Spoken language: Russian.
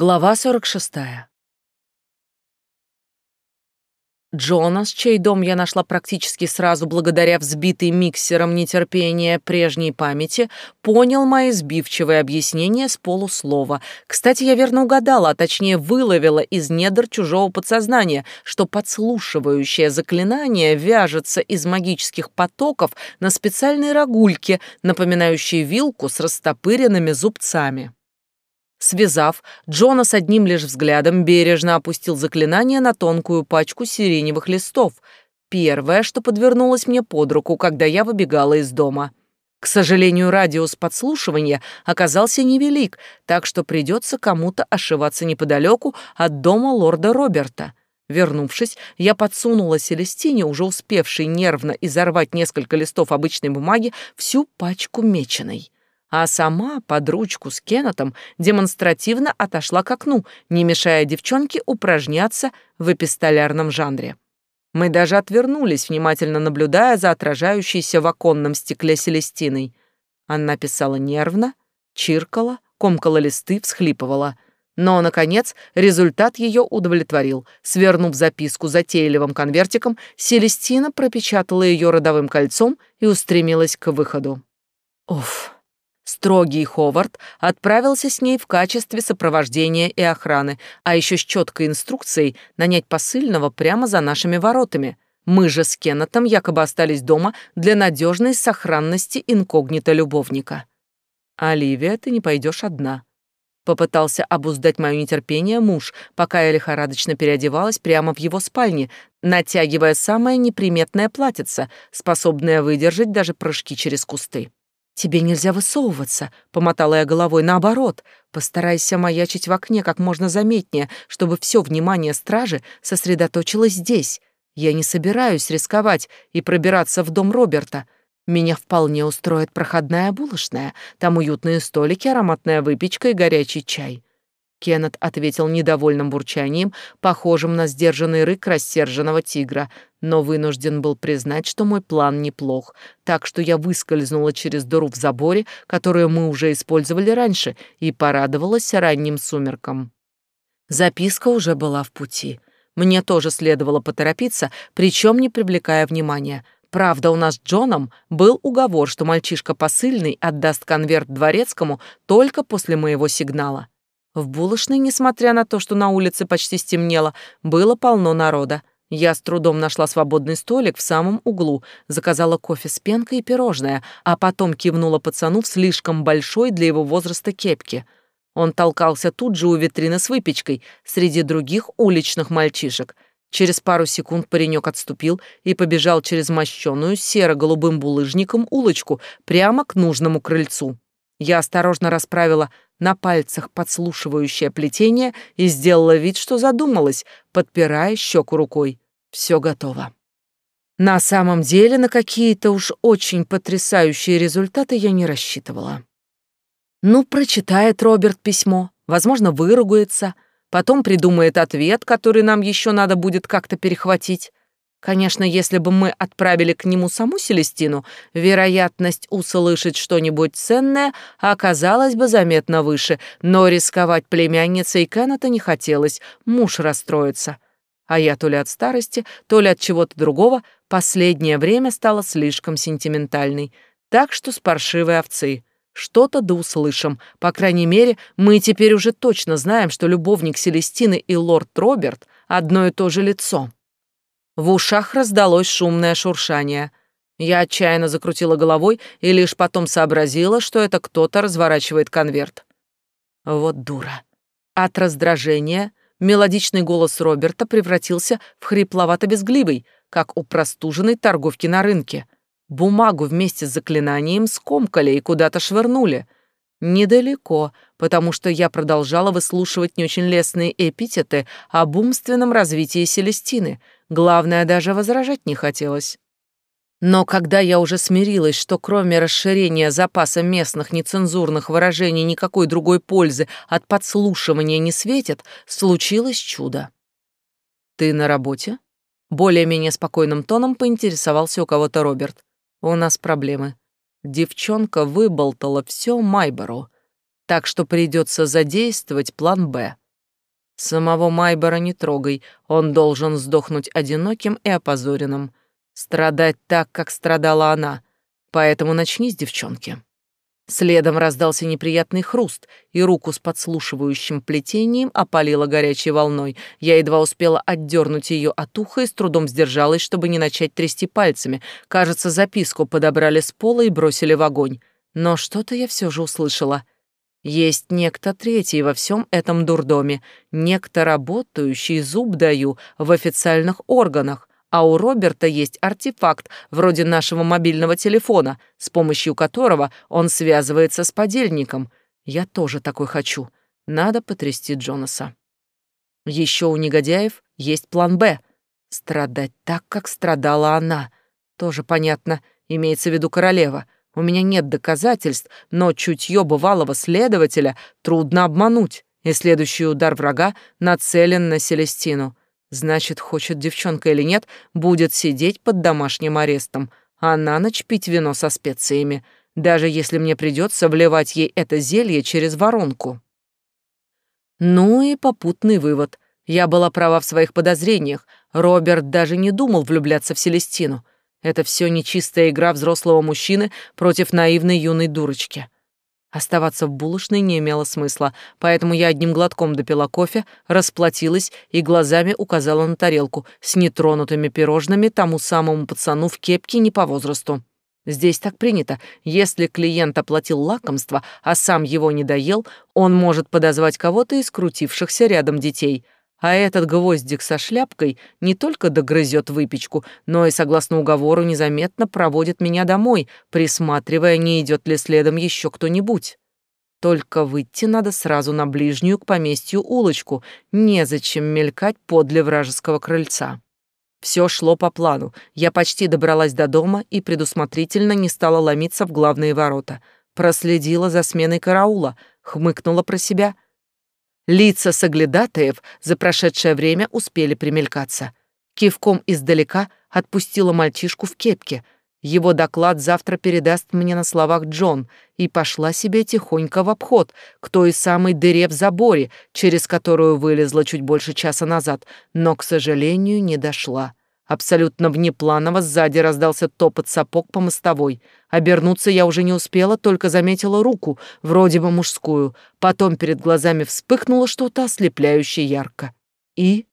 Глава 46. Джонас, чей дом я нашла практически сразу благодаря взбитой миксером нетерпения прежней памяти, понял мои сбивчивые объяснения с полуслова. Кстати, я верно угадала, а точнее выловила из недр чужого подсознания, что подслушивающее заклинание вяжется из магических потоков на специальной рогульке, напоминающей вилку с растопыренными зубцами. Связав, Джона с одним лишь взглядом бережно опустил заклинание на тонкую пачку сиреневых листов. Первое, что подвернулось мне под руку, когда я выбегала из дома. К сожалению, радиус подслушивания оказался невелик, так что придется кому-то ошиваться неподалеку от дома лорда Роберта. Вернувшись, я подсунула Селестине, уже успевшей нервно изорвать несколько листов обычной бумаги, всю пачку меченой а сама под ручку с Кеннетом демонстративно отошла к окну, не мешая девчонке упражняться в эпистолярном жанре. Мы даже отвернулись, внимательно наблюдая за отражающейся в оконном стекле Селестиной. Она писала нервно, чиркала, комкала листы, всхлипывала. Но, наконец, результат ее удовлетворил. Свернув записку затейливым конвертиком, Селестина пропечатала ее родовым кольцом и устремилась к выходу. Уф. Строгий Ховард отправился с ней в качестве сопровождения и охраны, а еще с четкой инструкцией нанять посыльного прямо за нашими воротами. Мы же с Кеннетом якобы остались дома для надежной сохранности инкогнито любовника. «Оливия, ты не пойдешь одна», Попытался обуздать мое нетерпение муж, пока я лихорадочно переодевалась прямо в его спальне, натягивая самое неприметное платьице, способное выдержать даже прыжки через кусты. «Тебе нельзя высовываться», — помотала я головой. «Наоборот, постарайся маячить в окне как можно заметнее, чтобы все внимание стражи сосредоточилось здесь. Я не собираюсь рисковать и пробираться в дом Роберта. Меня вполне устроит проходная булочная. Там уютные столики, ароматная выпечка и горячий чай. Кеннет ответил недовольным бурчанием, похожим на сдержанный рык рассерженного тигра, но вынужден был признать, что мой план неплох, так что я выскользнула через дыру в заборе, которую мы уже использовали раньше, и порадовалась ранним сумеркам. Записка уже была в пути. Мне тоже следовало поторопиться, причем не привлекая внимания. Правда, у нас с Джоном был уговор, что мальчишка посыльный отдаст конверт дворецкому только после моего сигнала. В булочной, несмотря на то, что на улице почти стемнело, было полно народа. Я с трудом нашла свободный столик в самом углу, заказала кофе с пенкой и пирожное, а потом кивнула пацану в слишком большой для его возраста кепке. Он толкался тут же у витрины с выпечкой, среди других уличных мальчишек. Через пару секунд паренек отступил и побежал через мощенную серо-голубым булыжником улочку прямо к нужному крыльцу. Я осторожно расправила на пальцах подслушивающее плетение и сделала вид, что задумалась, подпирая щеку рукой. Все готово. На самом деле на какие-то уж очень потрясающие результаты я не рассчитывала. Ну, прочитает Роберт письмо, возможно, выругается, потом придумает ответ, который нам еще надо будет как-то перехватить. Конечно, если бы мы отправили к нему саму Селестину, вероятность услышать что-нибудь ценное оказалась бы заметно выше, но рисковать племянницей Кеннета не хотелось, муж расстроится. А я то ли от старости, то ли от чего-то другого последнее время стала слишком сентиментальной. Так что с паршивой овцы. Что-то да услышим. По крайней мере, мы теперь уже точно знаем, что любовник Селестины и лорд Роберт — одно и то же лицо. В ушах раздалось шумное шуршание. Я отчаянно закрутила головой и лишь потом сообразила, что это кто-то разворачивает конверт. Вот дура. От раздражения мелодичный голос Роберта превратился в хрипловато-безгливый, как у простуженной торговки на рынке. Бумагу вместе с заклинанием скомкали и куда-то швырнули. Недалеко, потому что я продолжала выслушивать не очень лестные эпитеты об умственном развитии Селестины — Главное, даже возражать не хотелось. Но когда я уже смирилась, что кроме расширения запаса местных нецензурных выражений никакой другой пользы от подслушивания не светит, случилось чудо. «Ты на работе?» Более-менее спокойным тоном поинтересовался у кого-то Роберт. «У нас проблемы. Девчонка выболтала все Майбору, так что придется задействовать план «Б». Самого Майбора не трогай, он должен сдохнуть одиноким и опозоренным. Страдать так, как страдала она. Поэтому начни с девчонки. Следом раздался неприятный хруст, и руку с подслушивающим плетением опалило горячей волной. Я едва успела отдернуть ее от уха и с трудом сдержалась, чтобы не начать трясти пальцами. Кажется, записку подобрали с пола и бросили в огонь. Но что-то я все же услышала. Есть некто третий во всем этом дурдоме, некто работающий, зуб даю, в официальных органах, а у Роберта есть артефакт, вроде нашего мобильного телефона, с помощью которого он связывается с подельником. Я тоже такой хочу. Надо потрясти Джонаса. Еще у негодяев есть план «Б». Страдать так, как страдала она. Тоже понятно, имеется в виду королева. У меня нет доказательств, но чутье бывалого следователя трудно обмануть, и следующий удар врага нацелен на Селестину. Значит, хочет девчонка или нет, будет сидеть под домашним арестом, а на ночь пить вино со специями, даже если мне придется вливать ей это зелье через воронку. Ну и попутный вывод. Я была права в своих подозрениях. Роберт даже не думал влюбляться в Селестину. Это все нечистая игра взрослого мужчины против наивной юной дурочки. Оставаться в булочной не имело смысла, поэтому я одним глотком допила кофе, расплатилась и глазами указала на тарелку с нетронутыми пирожными тому самому пацану в кепке не по возрасту. Здесь так принято. Если клиент оплатил лакомство, а сам его не доел, он может подозвать кого-то из крутившихся рядом детей — а этот гвоздик со шляпкой не только догрызет выпечку, но и, согласно уговору, незаметно проводит меня домой, присматривая, не идет ли следом еще кто-нибудь. Только выйти надо сразу на ближнюю к поместью улочку, незачем мелькать подле вражеского крыльца. Все шло по плану. Я почти добралась до дома и предусмотрительно не стала ломиться в главные ворота. Проследила за сменой караула, хмыкнула про себя — Лица соглядатаев за прошедшее время успели примелькаться. Кивком издалека отпустила мальчишку в кепке. Его доклад завтра передаст мне на словах Джон, и пошла себе тихонько в обход к той самой дыре в заборе, через которую вылезла чуть больше часа назад, но, к сожалению, не дошла. Абсолютно внепланово сзади раздался топот сапог по мостовой. Обернуться я уже не успела, только заметила руку, вроде бы мужскую. Потом перед глазами вспыхнуло что-то ослепляюще ярко. И